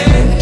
yeah.